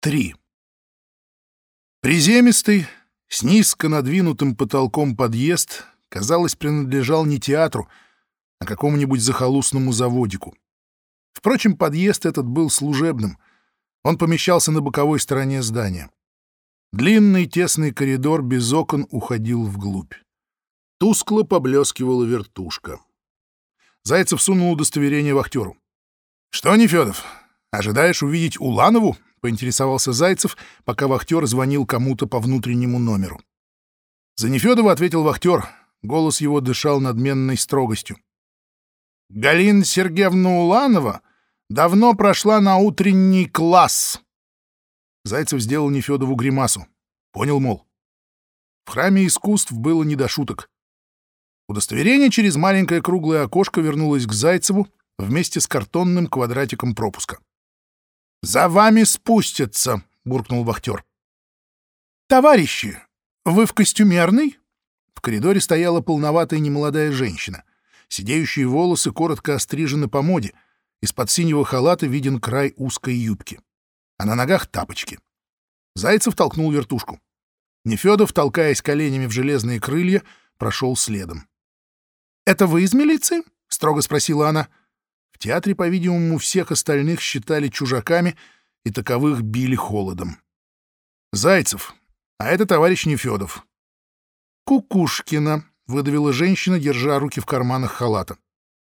3. Приземистый, с низко надвинутым потолком подъезд, казалось, принадлежал не театру, а какому-нибудь захолустному заводику. Впрочем, подъезд этот был служебным. Он помещался на боковой стороне здания. Длинный тесный коридор без окон уходил вглубь. Тускло поблескивала вертушка. Зайцев сунул удостоверение вахтеру. — Что, Нефедов, ожидаешь увидеть Уланову? — поинтересовался Зайцев, пока вахтер звонил кому-то по внутреннему номеру. За Нефедова ответил вахтер. Голос его дышал надменной строгостью. — Галина Сергеевна Уланова давно прошла на утренний класс. Зайцев сделал Нефедову гримасу. Понял, мол. В храме искусств было не до шуток. Удостоверение через маленькое круглое окошко вернулось к Зайцеву вместе с картонным квадратиком пропуска. «За вами спустятся!» — буркнул вахтер. «Товарищи, вы в костюмерной?» В коридоре стояла полноватая немолодая женщина. Сидеющие волосы коротко острижены по моде. Из-под синего халата виден край узкой юбки. А на ногах тапочки. Зайцев толкнул вертушку. Нефедов, толкаясь коленями в железные крылья, прошел следом. «Это вы из милиции?» — строго спросила она. В театре, по-видимому, всех остальных считали чужаками, и таковых били холодом. «Зайцев, а это товарищ Нефедов». «Кукушкина», — выдавила женщина, держа руки в карманах халата.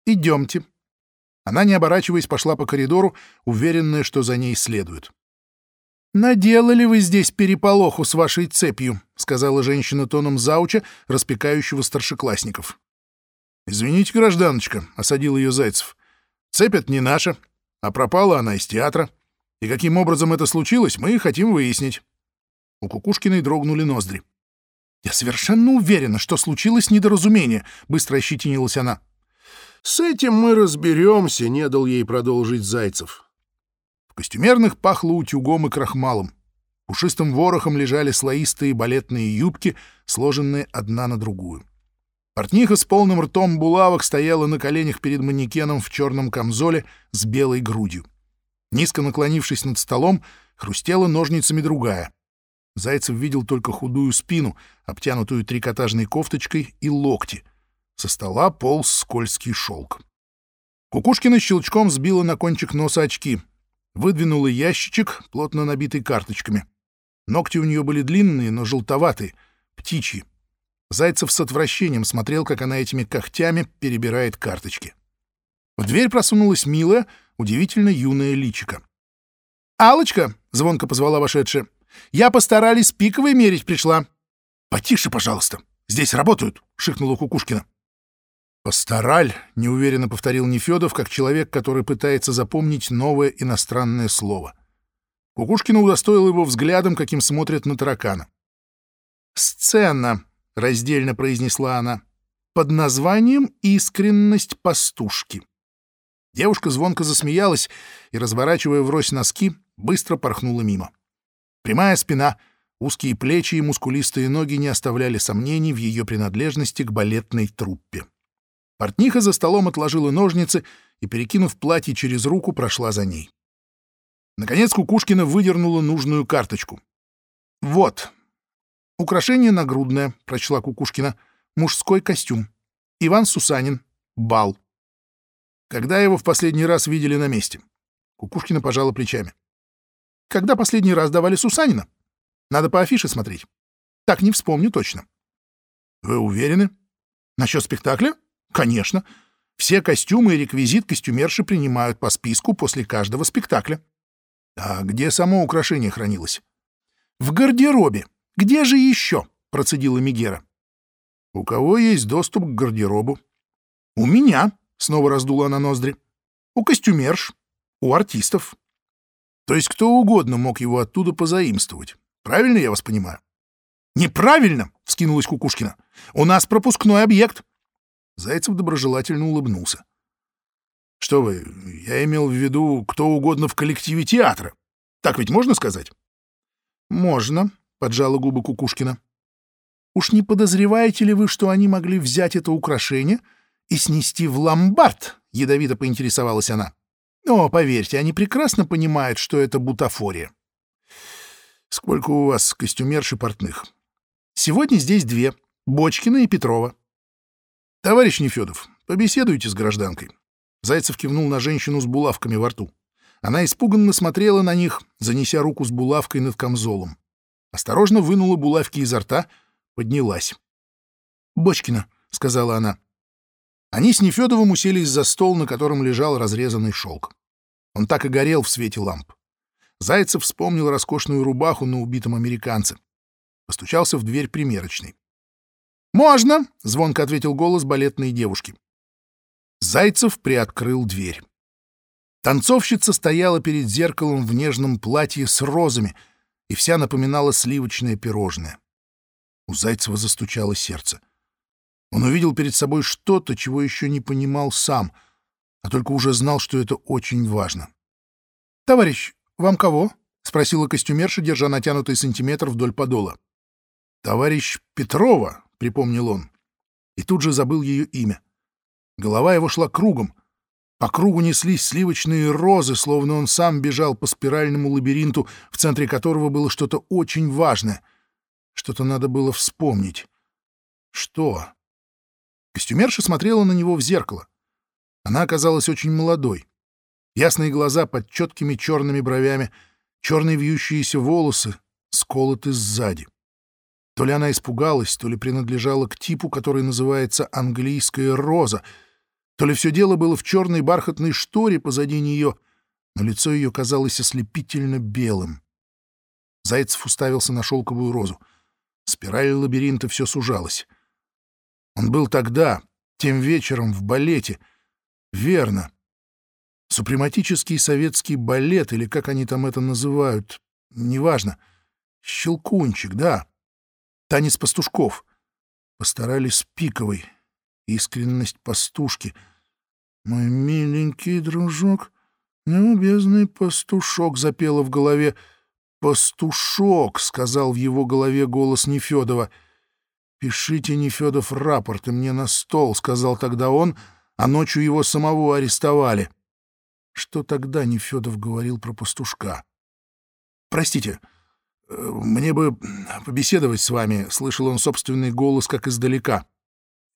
«Идемте». Она, не оборачиваясь, пошла по коридору, уверенная, что за ней следует. «Наделали вы здесь переполоху с вашей цепью», — сказала женщина тоном зауча, распекающего старшеклассников. «Извините, гражданочка», — осадил ее Зайцев. «Цепь это не наша, а пропала она из театра. И каким образом это случилось, мы хотим выяснить». У Кукушкиной дрогнули ноздри. «Я совершенно уверена, что случилось недоразумение», — быстро ощетинилась она. «С этим мы разберемся», — не дал ей продолжить Зайцев. В костюмерных пахло утюгом и крахмалом. Пушистым ворохом лежали слоистые балетные юбки, сложенные одна на другую. Портниха с полным ртом булавок стояла на коленях перед манекеном в черном камзоле с белой грудью. Низко наклонившись над столом, хрустела ножницами другая. Зайцев видел только худую спину, обтянутую трикотажной кофточкой, и локти. Со стола полз скользкий шелк. Кукушкина щелчком сбила на кончик носа очки. Выдвинула ящичек, плотно набитый карточками. Ногти у нее были длинные, но желтоватые, птичьи. Зайцев с отвращением смотрел, как она этими когтями перебирает карточки. В дверь просунулась милая, удивительно юная личика. «Алочка!» — звонко позвала вошедшая. «Я постарались пиковой мерить пришла». «Потише, пожалуйста. Здесь работают», — шикнула Кукушкина. «Постараль», — неуверенно повторил Нефедов, как человек, который пытается запомнить новое иностранное слово. Кукушкина удостоил его взглядом, каким смотрят на таракана. «Сцена», — раздельно произнесла она, — под названием «Искренность пастушки». Девушка звонко засмеялась и, разворачивая врозь носки, быстро порхнула мимо. Прямая спина, узкие плечи и мускулистые ноги не оставляли сомнений в ее принадлежности к балетной труппе. Портниха за столом отложила ножницы и, перекинув платье через руку, прошла за ней. Наконец Кукушкина выдернула нужную карточку. «Вот, «Украшение нагрудное», — прочла Кукушкина. «Мужской костюм. Иван Сусанин. Бал». Когда его в последний раз видели на месте? Кукушкина пожала плечами. Когда последний раз давали Сусанина? Надо по афише смотреть. Так не вспомню точно. Вы уверены? Насчет спектакля? Конечно. Все костюмы и реквизит костюмерши принимают по списку после каждого спектакля. А где само украшение хранилось? В гардеробе. Где же еще? — процедила Мигера. — У кого есть доступ к гардеробу? — У меня, — снова раздула она ноздри. — У костюмерш, у артистов. То есть кто угодно мог его оттуда позаимствовать. Правильно я вас понимаю? — Неправильно! — вскинулась Кукушкина. — У нас пропускной объект. Зайцев доброжелательно улыбнулся. — Что вы, я имел в виду кто угодно в коллективе театра. Так ведь можно сказать? — Можно, поджала губы Кукушкина. Уж не подозреваете ли вы, что они могли взять это украшение и снести в ломбард? Ядовито поинтересовалась она. О, поверьте, они прекрасно понимают, что это бутафория. Сколько у вас костюмерш и портных? Сегодня здесь две — Бочкина и Петрова. Товарищ Нефедов, побеседуйте с гражданкой. Зайцев кивнул на женщину с булавками во рту. Она испуганно смотрела на них, занеся руку с булавкой над камзолом. Осторожно вынула булавки изо рта, поднялась. «Бочкина», — сказала она. Они с Нефедовым уселись за стол, на котором лежал разрезанный шелк. Он так и горел в свете ламп. Зайцев вспомнил роскошную рубаху на убитом американце. Постучался в дверь примерочной. «Можно!» — звонко ответил голос балетной девушки. Зайцев приоткрыл дверь. Танцовщица стояла перед зеркалом в нежном платье с розами, и вся напоминала сливочное пирожное. У Зайцева застучало сердце. Он увидел перед собой что-то, чего еще не понимал сам, а только уже знал, что это очень важно. «Товарищ, вам кого?» — спросила костюмерша, держа натянутый сантиметр вдоль подола. «Товарищ Петрова», — припомнил он, и тут же забыл ее имя. Голова его шла кругом. По кругу неслись сливочные розы, словно он сам бежал по спиральному лабиринту, в центре которого было что-то очень важное. Что-то надо было вспомнить. Что? Костюмерша смотрела на него в зеркало. Она оказалась очень молодой. Ясные глаза под четкими черными бровями, черные вьющиеся волосы, сколоты сзади. То ли она испугалась, то ли принадлежала к типу, который называется «английская роза», то ли все дело было в черной бархатной шторе позади нее, но лицо ее казалось ослепительно белым. Зайцев уставился на шелковую розу. Спираль лабиринта все сужалась. Он был тогда, тем вечером, в балете. Верно. Супрематический советский балет, или как они там это называют, неважно. Щелкунчик, да. Танец пастушков. Постарались Пиковой. Искренность пастушки — «Мой миленький дружок, неубезный пастушок», — запела в голове. «Пастушок», — сказал в его голове голос Нефедова. «Пишите, Нефедов, рапорты мне на стол», — сказал тогда он, а ночью его самого арестовали. Что тогда Нефедов говорил про пастушка? «Простите, э, мне бы побеседовать с вами», — слышал он собственный голос как издалека.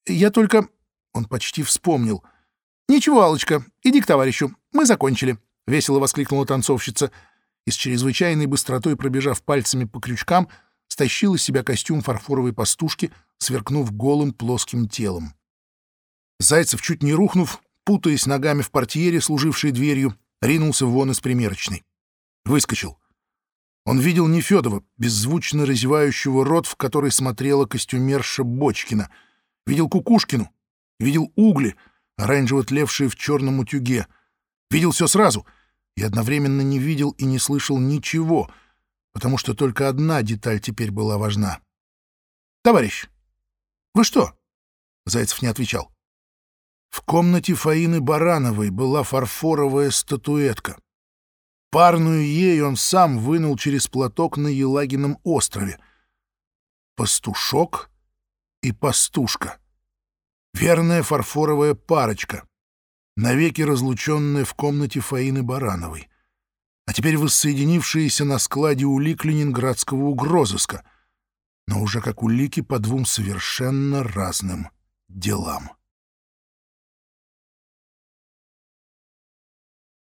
«Я только...» — он почти вспомнил — «Ничего, Алочка, иди к товарищу. Мы закончили», — весело воскликнула танцовщица и с чрезвычайной быстротой, пробежав пальцами по крючкам, стащила с себя костюм фарфоровой пастушки, сверкнув голым плоским телом. Зайцев, чуть не рухнув, путаясь ногами в портьере, служившей дверью, ринулся вон из примерочной. Выскочил. Он видел Нефедова, беззвучно разевающего рот, в который смотрела костюмерша Бочкина. Видел Кукушкину. Видел угли — оранжево тлевшие в черном утюге. Видел все сразу и одновременно не видел и не слышал ничего, потому что только одна деталь теперь была важна. «Товарищ, вы что?» Зайцев не отвечал. В комнате Фаины Барановой была фарфоровая статуэтка. Парную ей он сам вынул через платок на Елагином острове. Пастушок и пастушка — Верная фарфоровая парочка, навеки разлученная в комнате Фаины Барановой, а теперь воссоединившиеся на складе улик ленинградского угрозыска, но уже как улики по двум совершенно разным делам.